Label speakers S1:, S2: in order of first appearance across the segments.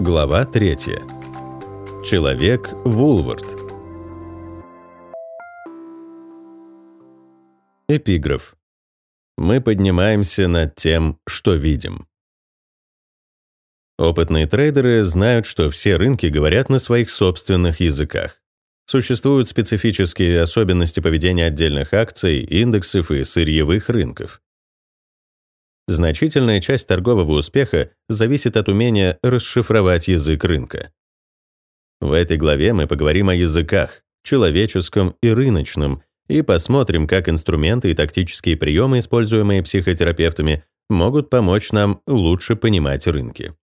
S1: Глава 3. Человек Вулвард. Эпиграф. Мы поднимаемся над тем, что видим. Опытные трейдеры знают, что все рынки говорят на своих собственных языках. Существуют специфические особенности поведения отдельных акций, индексов и сырьевых рынков. Значительная часть торгового успеха зависит от умения расшифровать язык рынка. В этой главе мы поговорим о языках, человеческом и рыночном, и посмотрим, как инструменты и тактические приемы, используемые психотерапевтами, могут помочь нам лучше понимать рынки.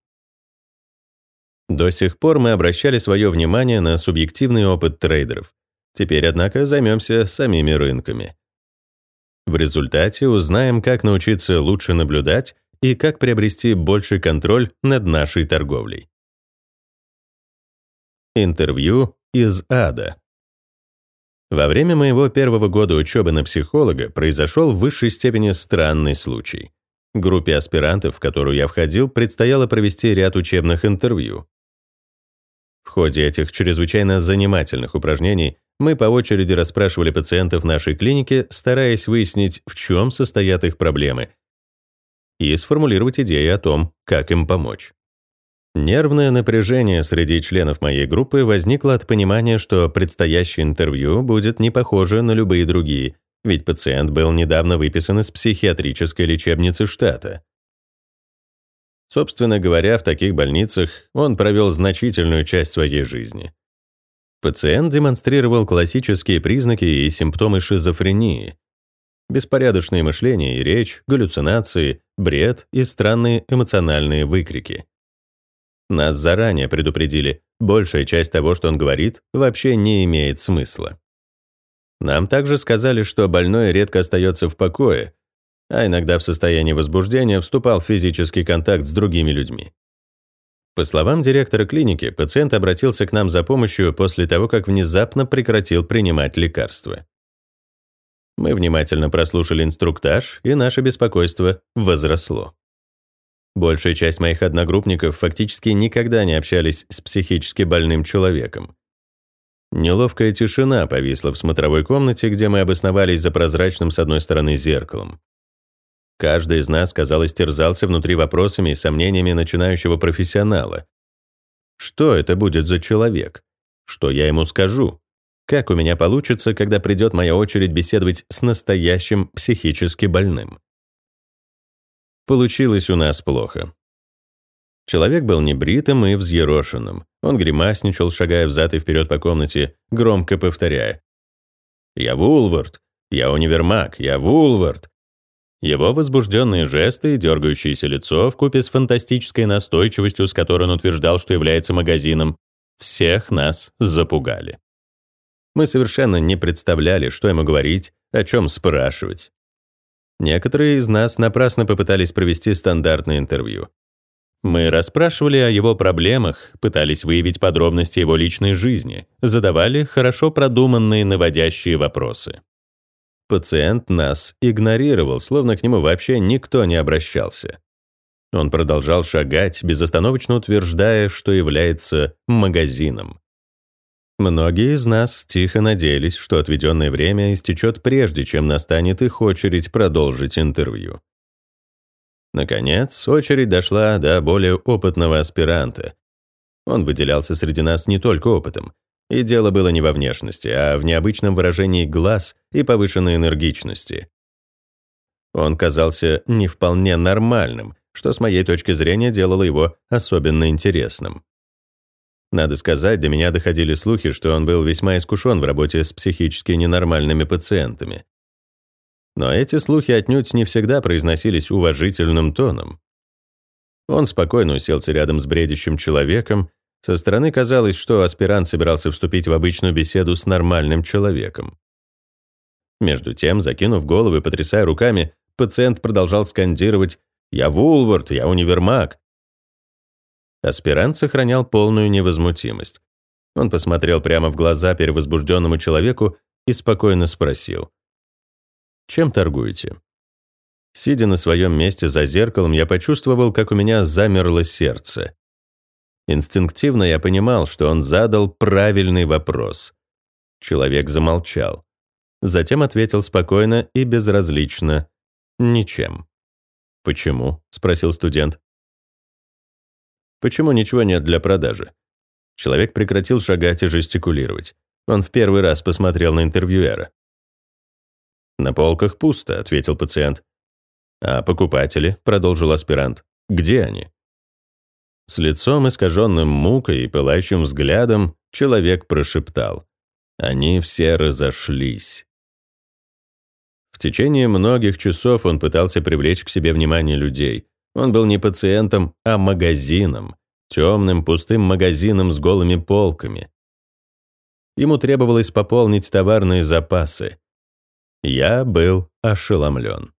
S1: До сих пор мы обращали свое внимание на субъективный опыт трейдеров. Теперь, однако, займемся самими рынками. В результате узнаем, как научиться лучше наблюдать и как приобрести больший контроль над нашей торговлей. Интервью из ада. Во время моего первого года учебы на психолога произошел в высшей степени странный случай. Группе аспирантов, в которую я входил, предстояло провести ряд учебных интервью. В ходе этих чрезвычайно занимательных упражнений мы по очереди расспрашивали пациентов нашей клиники, стараясь выяснить, в чем состоят их проблемы, и сформулировать идеи о том, как им помочь. Нервное напряжение среди членов моей группы возникло от понимания, что предстоящее интервью будет не похоже на любые другие, ведь пациент был недавно выписан из психиатрической лечебницы штата. Собственно говоря, в таких больницах он провел значительную часть своей жизни. Пациент демонстрировал классические признаки и симптомы шизофрении. Беспорядочное мышление и речь, галлюцинации, бред и странные эмоциональные выкрики. Нас заранее предупредили, большая часть того, что он говорит, вообще не имеет смысла. Нам также сказали, что больной редко остается в покое, а иногда в состоянии возбуждения вступал в физический контакт с другими людьми. По словам директора клиники, пациент обратился к нам за помощью после того, как внезапно прекратил принимать лекарства. Мы внимательно прослушали инструктаж, и наше беспокойство возросло. Большая часть моих одногруппников фактически никогда не общались с психически больным человеком. Неловкая тишина повисла в смотровой комнате, где мы обосновались за прозрачным с одной стороны зеркалом. Каждый из нас, казалось, терзался внутри вопросами и сомнениями начинающего профессионала. Что это будет за человек? Что я ему скажу? Как у меня получится, когда придет моя очередь беседовать с настоящим психически больным? Получилось у нас плохо. Человек был небритым и взъерошенным. Он гримасничал, шагая взад и вперед по комнате, громко повторяя. «Я Вулвард! Я универмаг! Я Вулвард! Его возбужденные жесты и дергающееся лицо вкупе с фантастической настойчивостью, с которой он утверждал, что является магазином, всех нас запугали. Мы совершенно не представляли, что ему говорить, о чем спрашивать. Некоторые из нас напрасно попытались провести стандартное интервью. Мы расспрашивали о его проблемах, пытались выявить подробности его личной жизни, задавали хорошо продуманные наводящие вопросы. Пациент нас игнорировал, словно к нему вообще никто не обращался. Он продолжал шагать, безостановочно утверждая, что является магазином. Многие из нас тихо надеялись, что отведенное время истечет прежде, чем настанет их очередь продолжить интервью. Наконец, очередь дошла до более опытного аспиранта. Он выделялся среди нас не только опытом, и дело было не во внешности, а в необычном выражении глаз и повышенной энергичности. Он казался не вполне нормальным, что с моей точки зрения делало его особенно интересным. Надо сказать, до меня доходили слухи, что он был весьма искушен в работе с психически ненормальными пациентами. Но эти слухи отнюдь не всегда произносились уважительным тоном. Он спокойно уселся рядом с бредящим человеком со стороны казалось, что аспирант собирался вступить в обычную беседу с нормальным человеком. Между тем, закинув голову и потрясая руками, пациент продолжал скандировать «Я Вулвард, я универмаг». Аспирант сохранял полную невозмутимость. Он посмотрел прямо в глаза перевозбужденному человеку и спокойно спросил. «Чем торгуете?» Сидя на своем месте за зеркалом, я почувствовал, как у меня замерло сердце. Инстинктивно я понимал, что он задал правильный вопрос. Человек замолчал. Затем ответил спокойно и безразлично. «Ничем». «Почему?» — спросил студент. «Почему ничего нет для продажи?» Человек прекратил шагать и жестикулировать. Он в первый раз посмотрел на интервьюера. «На полках пусто», — ответил пациент. «А покупатели?» — продолжил аспирант. «Где они?» С лицом искаженным мукой и пылающим взглядом человек прошептал. Они все разошлись. В течение многих часов он пытался привлечь к себе внимание людей. Он был не пациентом, а магазином. Темным, пустым магазином с голыми полками. Ему требовалось пополнить товарные запасы. Я был ошеломлен.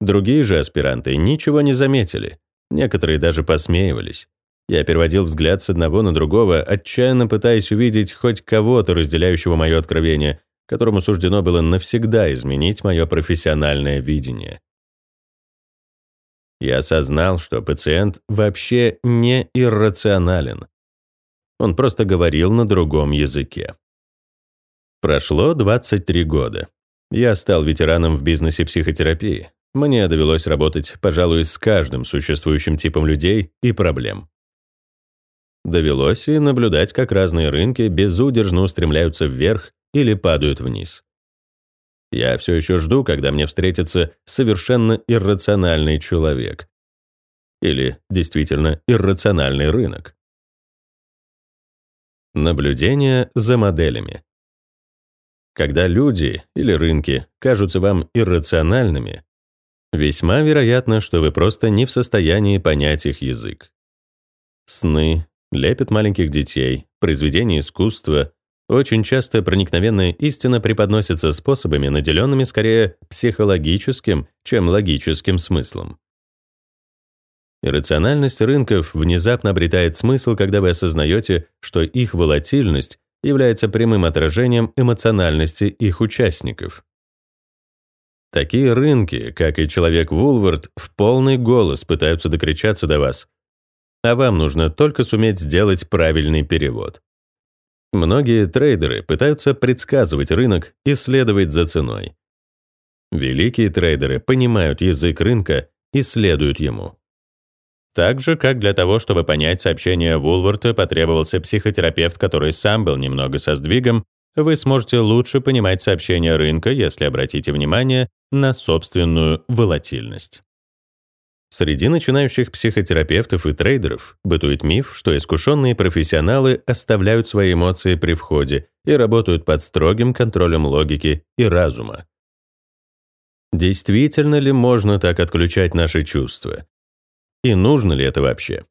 S1: Другие же аспиранты ничего не заметили. Некоторые даже посмеивались. Я переводил взгляд с одного на другого, отчаянно пытаясь увидеть хоть кого-то, разделяющего мое откровение, которому суждено было навсегда изменить мое профессиональное видение. Я осознал, что пациент вообще не иррационален. Он просто говорил на другом языке. Прошло 23 года. Я стал ветераном в бизнесе психотерапии. Мне довелось работать, пожалуй, с каждым существующим типом людей и проблем. Довелось и наблюдать, как разные рынки безудержно устремляются вверх или падают вниз. Я все еще жду, когда мне встретится совершенно иррациональный человек. Или действительно иррациональный рынок. Наблюдение за моделями. Когда люди или рынки кажутся вам иррациональными, весьма вероятно, что вы просто не в состоянии понять их язык. Сны, лепят маленьких детей, произведения искусства, очень часто проникновенная истина преподносится способами, наделенными скорее психологическим, чем логическим смыслом. Иррациональность рынков внезапно обретает смысл, когда вы осознаете, что их волатильность является прямым отражением эмоциональности их участников. Такие рынки, как и человек Вулвард, в полный голос пытаются докричаться до вас, а вам нужно только суметь сделать правильный перевод. Многие трейдеры пытаются предсказывать рынок и следовать за ценой. Великие трейдеры понимают язык рынка и следуют ему. Так же, как для того, чтобы понять сообщение Вулварта, потребовался психотерапевт, который сам был немного со сдвигом, вы сможете лучше понимать сообщения рынка, если обратите внимание на собственную волатильность. Среди начинающих психотерапевтов и трейдеров бытует миф, что искушенные профессионалы оставляют свои эмоции при входе и работают под строгим контролем логики и разума. Действительно ли можно так отключать наши чувства? И нужно ли это вообще?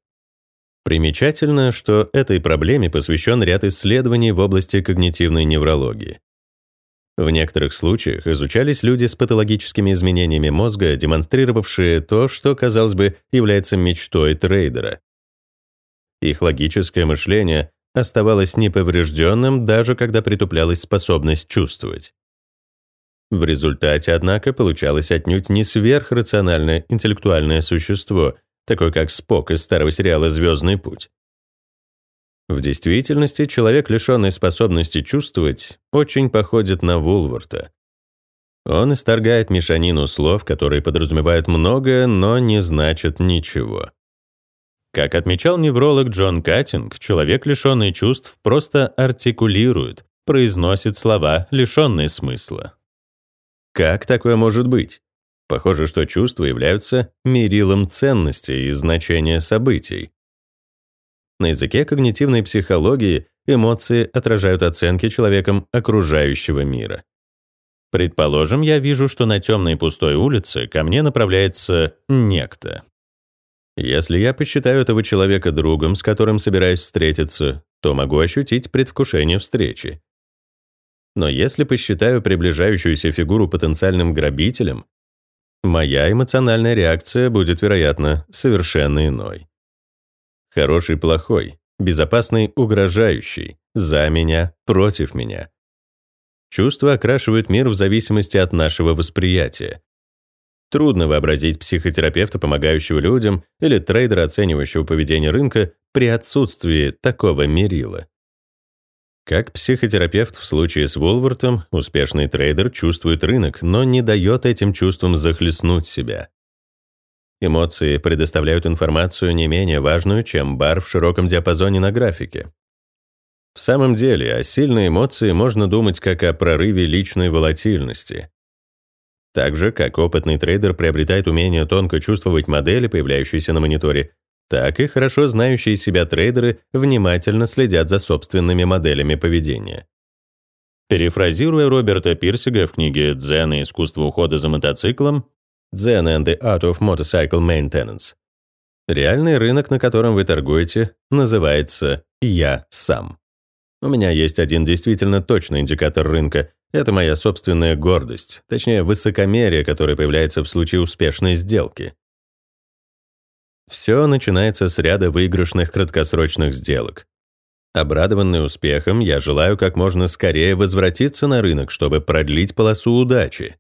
S1: Примечательно, что этой проблеме посвящен ряд исследований в области когнитивной неврологии. В некоторых случаях изучались люди с патологическими изменениями мозга, демонстрировавшие то, что, казалось бы, является мечтой трейдера. Их логическое мышление оставалось неповрежденным, даже когда притуплялась способность чувствовать. В результате, однако, получалось отнюдь не сверхрациональное интеллектуальное существо, такое как Спок из старого сериала «Звездный путь». В действительности, человек, лишенный способности чувствовать, очень походит на Вулварта. Он исторгает мешанину слов, которые подразумевают многое, но не значат ничего. Как отмечал невролог Джон Каттинг, человек, лишенный чувств, просто артикулирует, произносит слова, лишенные смысла. Как такое может быть? Похоже, что чувства являются мерилом ценности и значения событий. На языке когнитивной психологии эмоции отражают оценки человеком окружающего мира. Предположим, я вижу, что на темной пустой улице ко мне направляется некто. Если я посчитаю этого человека другом, с которым собираюсь встретиться, то могу ощутить предвкушение встречи. Но если посчитаю приближающуюся фигуру потенциальным грабителем, моя эмоциональная реакция будет, вероятно, совершенно иной. Хороший, плохой, безопасный, угрожающий, за меня, против меня. Чувства окрашивают мир в зависимости от нашего восприятия. Трудно вообразить психотерапевта, помогающего людям, или трейдера, оценивающего поведение рынка, при отсутствии такого мерила. Как психотерапевт в случае с Волвартом, успешный трейдер чувствует рынок, но не дает этим чувствам захлестнуть себя. Эмоции предоставляют информацию не менее важную, чем бар в широком диапазоне на графике. В самом деле, о сильной эмоции можно думать как о прорыве личной волатильности. Так же, как опытный трейдер приобретает умение тонко чувствовать модели, появляющиеся на мониторе, так и хорошо знающие себя трейдеры внимательно следят за собственными моделями поведения. Перефразируя Роберта Пирсига в книге «Дзен и искусство ухода за мотоциклом» «Дзен and the Art of Motorcycle Maintenance», реальный рынок, на котором вы торгуете, называется «Я сам». У меня есть один действительно точный индикатор рынка. Это моя собственная гордость, точнее, высокомерие, которое появляется в случае успешной сделки. Все начинается с ряда выигрышных краткосрочных сделок. Обрадованный успехом, я желаю как можно скорее возвратиться на рынок, чтобы продлить полосу удачи.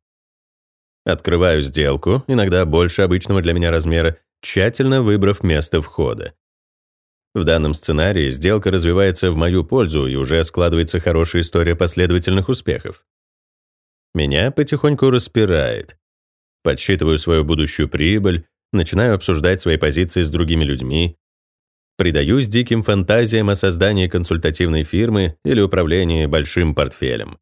S1: Открываю сделку, иногда больше обычного для меня размера, тщательно выбрав место входа. В данном сценарии сделка развивается в мою пользу и уже складывается хорошая история последовательных успехов. Меня потихоньку распирает. Подсчитываю свою будущую прибыль, начинаю обсуждать свои позиции с другими людьми, предаюсь диким фантазиям о создании консультативной фирмы или управлении большим портфелем.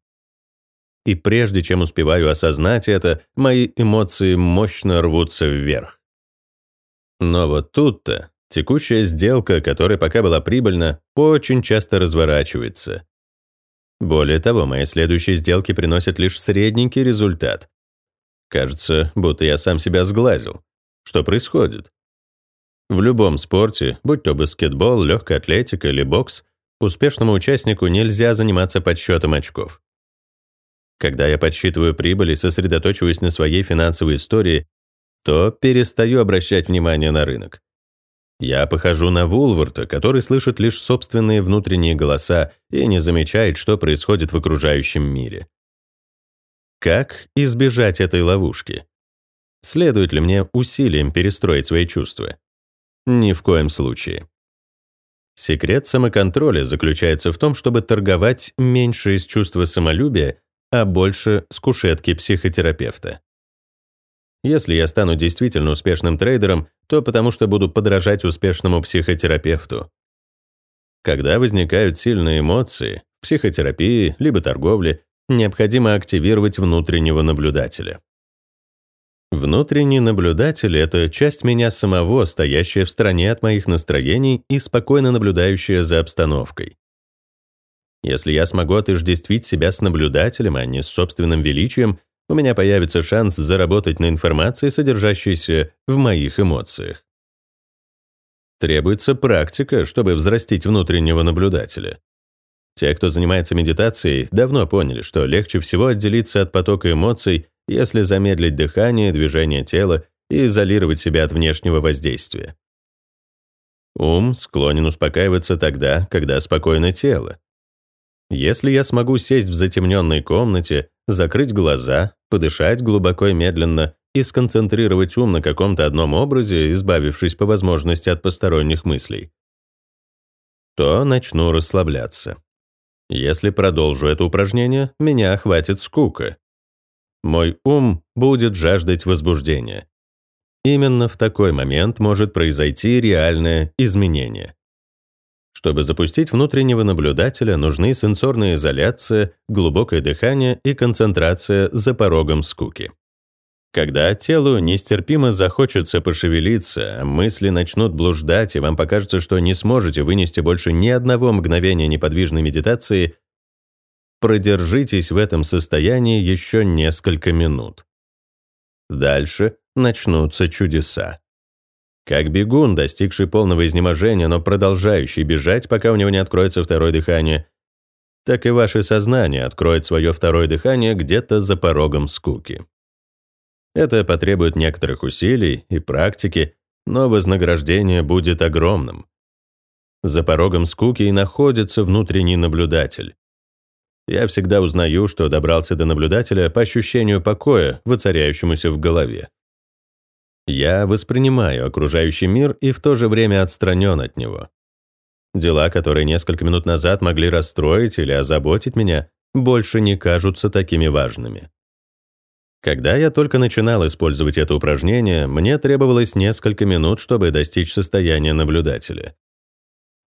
S1: И прежде чем успеваю осознать это, мои эмоции мощно рвутся вверх. Но вот тут-то текущая сделка, которая пока была прибыльна, очень часто разворачивается. Более того, мои следующие сделки приносят лишь средненький результат. Кажется, будто я сам себя сглазил. Что происходит? В любом спорте, будь то баскетбол, легкая атлетика или бокс, успешному участнику нельзя заниматься подсчетом очков. Когда я подсчитываю прибыль и сосредоточиваюсь на своей финансовой истории, то перестаю обращать внимание на рынок. Я похожу на Вулварта, который слышит лишь собственные внутренние голоса и не замечает, что происходит в окружающем мире. Как избежать этой ловушки? Следует ли мне усилием перестроить свои чувства? Ни в коем случае. Секрет самоконтроля заключается в том, чтобы торговать меньше из чувства самолюбия, а больше с кушетки психотерапевта. Если я стану действительно успешным трейдером, то потому что буду подражать успешному психотерапевту. Когда возникают сильные эмоции, в психотерапии либо торговле, необходимо активировать внутреннего наблюдателя. Внутренний наблюдатель — это часть меня самого, стоящая в стороне от моих настроений и спокойно наблюдающая за обстановкой. Если я смогу отождествить себя с наблюдателем, а не с собственным величием, у меня появится шанс заработать на информации, содержащейся в моих эмоциях. Требуется практика, чтобы взрастить внутреннего наблюдателя. Те, кто занимается медитацией, давно поняли, что легче всего отделиться от потока эмоций если замедлить дыхание, движение тела и изолировать себя от внешнего воздействия. Ум склонен успокаиваться тогда, когда спокойно тело. Если я смогу сесть в затемненной комнате, закрыть глаза, подышать глубоко и медленно и сконцентрировать ум на каком-то одном образе, избавившись по возможности от посторонних мыслей, то начну расслабляться. Если продолжу это упражнение, меня охватит скука. Мой ум будет жаждать возбуждения. Именно в такой момент может произойти реальное изменение. Чтобы запустить внутреннего наблюдателя, нужны сенсорная изоляция, глубокое дыхание и концентрация за порогом скуки. Когда телу нестерпимо захочется пошевелиться, мысли начнут блуждать, и вам покажется, что не сможете вынести больше ни одного мгновения неподвижной медитации, Продержитесь в этом состоянии еще несколько минут. Дальше начнутся чудеса. Как бегун, достигший полного изнеможения, но продолжающий бежать, пока у него не откроется второе дыхание, так и ваше сознание откроет свое второе дыхание где-то за порогом скуки. Это потребует некоторых усилий и практики, но вознаграждение будет огромным. За порогом скуки и находится внутренний наблюдатель. Я всегда узнаю, что добрался до наблюдателя по ощущению покоя, воцаряющемуся в голове. Я воспринимаю окружающий мир и в то же время отстранен от него. Дела, которые несколько минут назад могли расстроить или озаботить меня, больше не кажутся такими важными. Когда я только начинал использовать это упражнение, мне требовалось несколько минут, чтобы достичь состояния наблюдателя.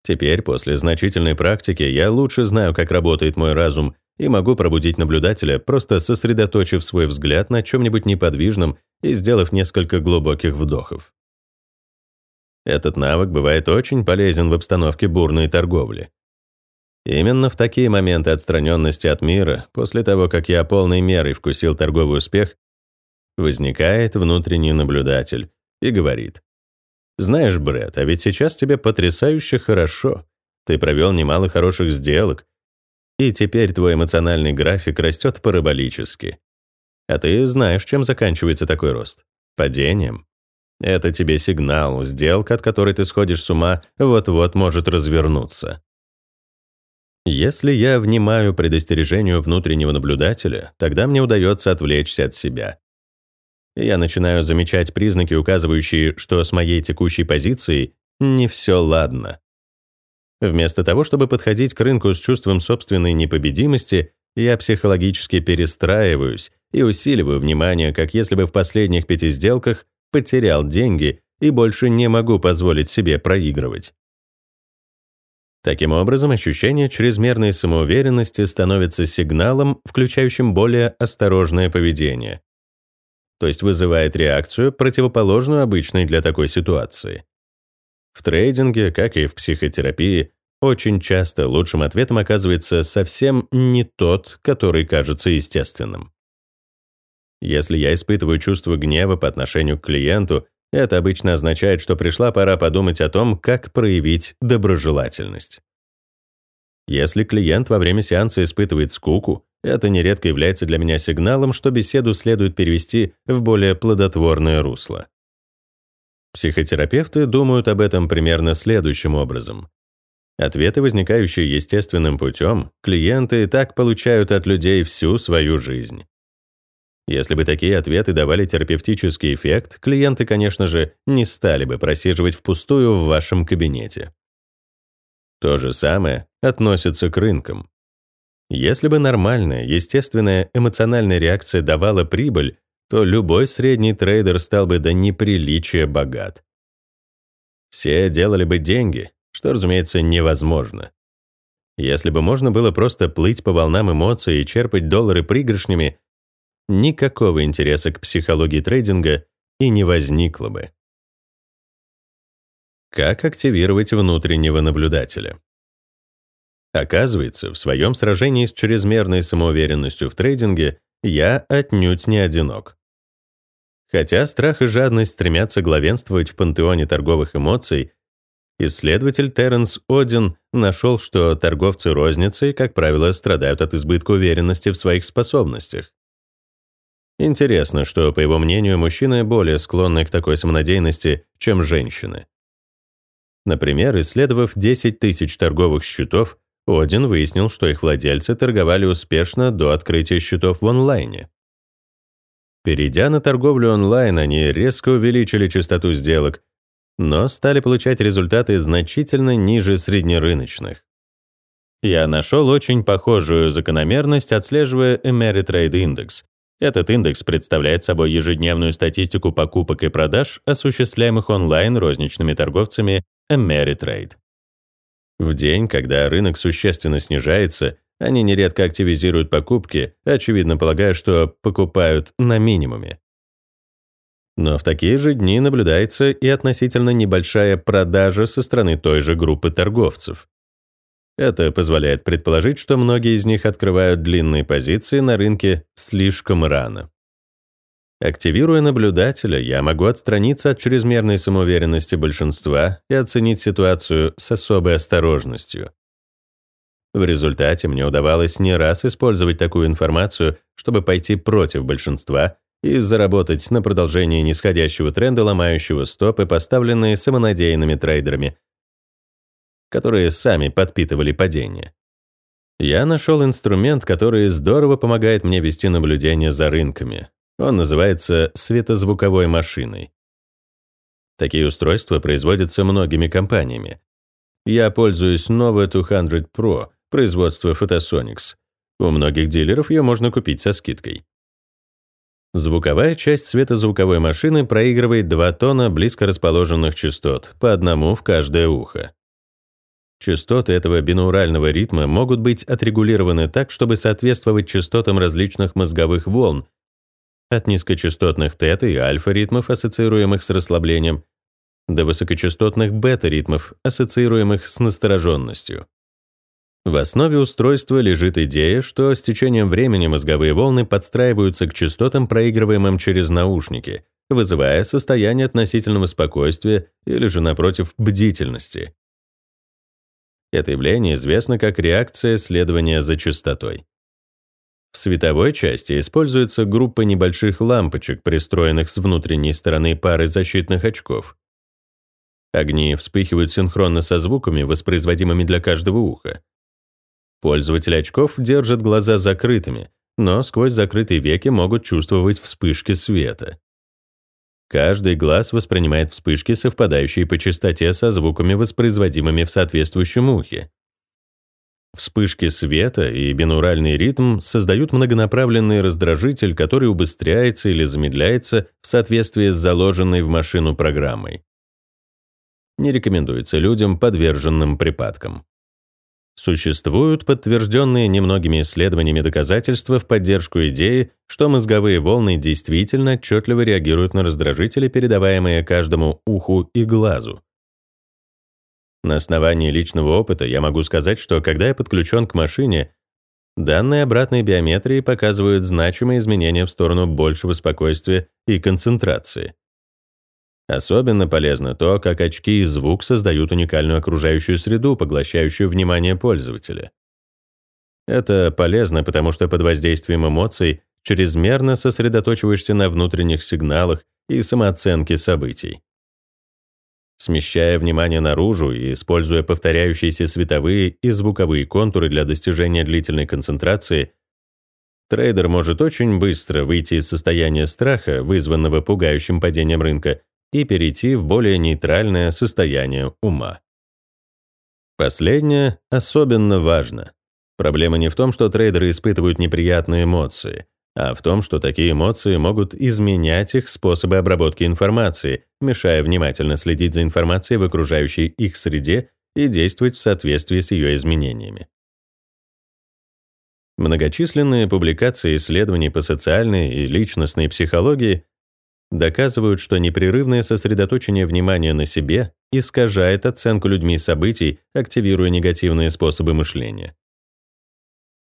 S1: Теперь, после значительной практики, я лучше знаю, как работает мой разум, и могу пробудить наблюдателя, просто сосредоточив свой взгляд на чем-нибудь неподвижном и сделав несколько глубоких вдохов. Этот навык бывает очень полезен в обстановке бурной торговли. Именно в такие моменты отстраненности от мира, после того, как я полной мерой вкусил торговый успех, возникает внутренний наблюдатель и говорит, «Знаешь, Брэд, а ведь сейчас тебе потрясающе хорошо. Ты провел немало хороших сделок, и теперь твой эмоциональный график растет параболически. А ты знаешь, чем заканчивается такой рост? Падением. Это тебе сигнал, сделка, от которой ты сходишь с ума, вот-вот может развернуться. Если я внимаю предостережению внутреннего наблюдателя, тогда мне удается отвлечься от себя. Я начинаю замечать признаки, указывающие, что с моей текущей позицией не все ладно. Вместо того, чтобы подходить к рынку с чувством собственной непобедимости, я психологически перестраиваюсь и усиливаю внимание, как если бы в последних пяти сделках потерял деньги и больше не могу позволить себе проигрывать. Таким образом, ощущение чрезмерной самоуверенности становится сигналом, включающим более осторожное поведение, то есть вызывает реакцию, противоположную обычной для такой ситуации. В трейдинге, как и в психотерапии, очень часто лучшим ответом оказывается совсем не тот, который кажется естественным. Если я испытываю чувство гнева по отношению к клиенту, это обычно означает, что пришла пора подумать о том, как проявить доброжелательность. Если клиент во время сеанса испытывает скуку, это нередко является для меня сигналом, что беседу следует перевести в более плодотворное русло. Психотерапевты думают об этом примерно следующим образом. Ответы, возникающие естественным путем, клиенты так получают от людей всю свою жизнь. Если бы такие ответы давали терапевтический эффект, клиенты, конечно же, не стали бы просиживать впустую в вашем кабинете. То же самое относится к рынкам. Если бы нормальная, естественная эмоциональная реакция давала прибыль, то любой средний трейдер стал бы до неприличия богат. Все делали бы деньги, что, разумеется, невозможно. Если бы можно было просто плыть по волнам эмоций и черпать доллары пригоршнями, никакого интереса к психологии трейдинга и не возникло бы. Как активировать внутреннего наблюдателя? Оказывается, в своем сражении с чрезмерной самоуверенностью в трейдинге я отнюдь не одинок. Хотя страх и жадность стремятся главенствовать в пантеоне торговых эмоций, исследователь Терренс Один нашел, что торговцы розницей, как правило, страдают от избытка уверенности в своих способностях. Интересно, что, по его мнению, мужчины более склонны к такой самонадеянности, чем женщины. Например, исследовав 10 тысяч торговых счетов, Один выяснил, что их владельцы торговали успешно до открытия счетов в онлайне. Перейдя на торговлю онлайн, они резко увеличили частоту сделок, но стали получать результаты значительно ниже среднерыночных. Я нашел очень похожую закономерность, отслеживая Ameritrade Index, этот индекс представляет собой ежедневную статистику покупок и продаж, осуществляемых онлайн розничными торговцами Ameritrade. В день, когда рынок существенно снижается, они нередко активизируют покупки, очевидно полагая, что покупают на минимуме. Но в такие же дни наблюдается и относительно небольшая продажа со стороны той же группы торговцев. Это позволяет предположить, что многие из них открывают длинные позиции на рынке слишком рано. Активируя наблюдателя, я могу отстраниться от чрезмерной самоуверенности большинства и оценить ситуацию с особой осторожностью. В результате мне удавалось не раз использовать такую информацию, чтобы пойти против большинства и заработать на продолжении нисходящего тренда, ломающего стопы, поставленные самонадеянными трейдерами, которые сами подпитывали падение. Я нашел инструмент, который здорово помогает мне вести наблюдение за рынками. Он называется светозвуковой машиной. Такие устройства производятся многими компаниями. Я пользуюсь Nova 200 Pro производства Photosonics. У многих дилеров ее можно купить со скидкой. Звуковая часть светозвуковой машины проигрывает два тона близко расположенных частот, по одному в каждое ухо. Частоты этого бинаурального ритма могут быть отрегулированы так, чтобы соответствовать частотам различных мозговых волн, от низкочастотных тета и альфа-ритмов, ассоциируемых с расслаблением, до высокочастотных бета-ритмов, ассоциируемых с настороженностью. В основе устройства лежит идея, что с течением времени мозговые волны подстраиваются к частотам, проигрываемым через наушники, вызывая состояние относительного спокойствия или же, напротив, бдительности. Это явление известно как реакция следования за частотой. В световой части используется группа небольших лампочек, пристроенных с внутренней стороны пары защитных очков. Огни вспыхивают синхронно со звуками, воспроизводимыми для каждого уха. Пользователи очков держат глаза закрытыми, но сквозь закрытые веки могут чувствовать вспышки света. Каждый глаз воспринимает вспышки, совпадающие по частоте со звуками, воспроизводимыми в соответствующем ухе. Вспышки света и бинуральный ритм создают многонаправленный раздражитель, который убыстряется или замедляется в соответствии с заложенной в машину программой. Не рекомендуется людям, подверженным припадкам. Существуют подтвержденные немногими исследованиями доказательства в поддержку идеи, что мозговые волны действительно отчетливо реагируют на раздражители, передаваемые каждому уху и глазу. На основании личного опыта я могу сказать, что когда я подключен к машине, данные обратной биометрии показывают значимые изменения в сторону большего спокойствия и концентрации. Особенно полезно то, как очки и звук создают уникальную окружающую среду, поглощающую внимание пользователя. Это полезно, потому что под воздействием эмоций чрезмерно сосредоточиваешься на внутренних сигналах и самооценке событий. Смещая внимание наружу и используя повторяющиеся световые и звуковые контуры для достижения длительной концентрации, трейдер может очень быстро выйти из состояния страха, вызванного пугающим падением рынка, и перейти в более нейтральное состояние ума. Последнее особенно важно. Проблема не в том, что трейдеры испытывают неприятные эмоции, а в том, что такие эмоции могут изменять их способы обработки информации, мешая внимательно следить за информацией в окружающей их среде и действовать в соответствии с ее изменениями. Многочисленные публикации исследований по социальной и личностной психологии доказывают, что непрерывное сосредоточение внимания на себе искажает оценку людьми событий, активируя негативные способы мышления.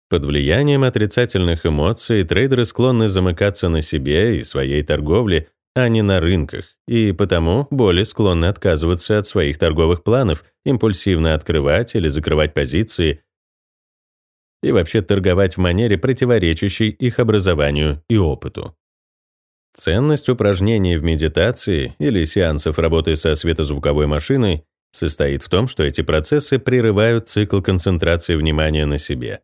S1: Под влиянием отрицательных эмоций трейдеры склонны замыкаться на себе и своей торговле, а не на рынках, и потому более склонны отказываться от своих торговых планов, импульсивно открывать или закрывать позиции и вообще торговать в манере, противоречащей их образованию и опыту. Ценность упражнений в медитации или сеансов работы со светозвуковой машиной состоит в том, что эти процессы прерывают цикл концентрации внимания на себе.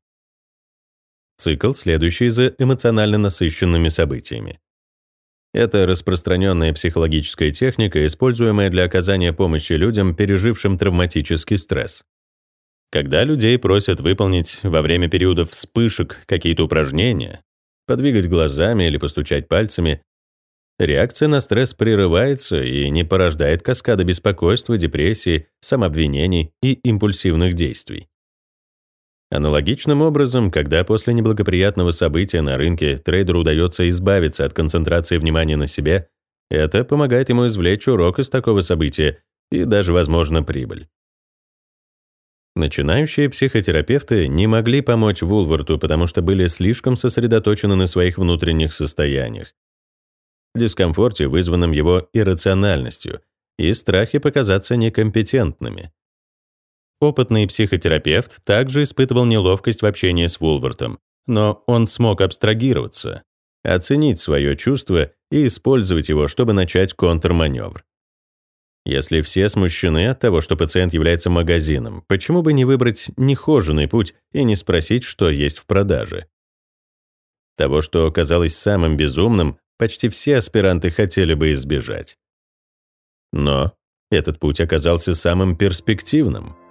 S1: Цикл, следующий за эмоционально насыщенными событиями. Это распространенная психологическая техника, используемая для оказания помощи людям, пережившим травматический стресс. Когда людей просят выполнить во время периодов вспышек какие-то упражнения, подвигать глазами или постучать пальцами, реакция на стресс прерывается и не порождает каскада беспокойства, депрессии, самообвинений и импульсивных действий. Аналогичным образом, когда после неблагоприятного события на рынке трейдеру удается избавиться от концентрации внимания на себе, это помогает ему извлечь урок из такого события и даже, возможно, прибыль. Начинающие психотерапевты не могли помочь Вулварту, потому что были слишком сосредоточены на своих внутренних состояниях, дискомфорте, вызванном его иррациональностью, и страхе показаться некомпетентными. Опытный психотерапевт также испытывал неловкость в общении с Вулвартом, но он смог абстрагироваться, оценить свое чувство и использовать его, чтобы начать контрманевр. Если все смущены от того, что пациент является магазином, почему бы не выбрать нехоженный путь и не спросить, что есть в продаже? Того, что казалось самым безумным, почти все аспиранты хотели бы избежать. Но этот путь оказался самым перспективным —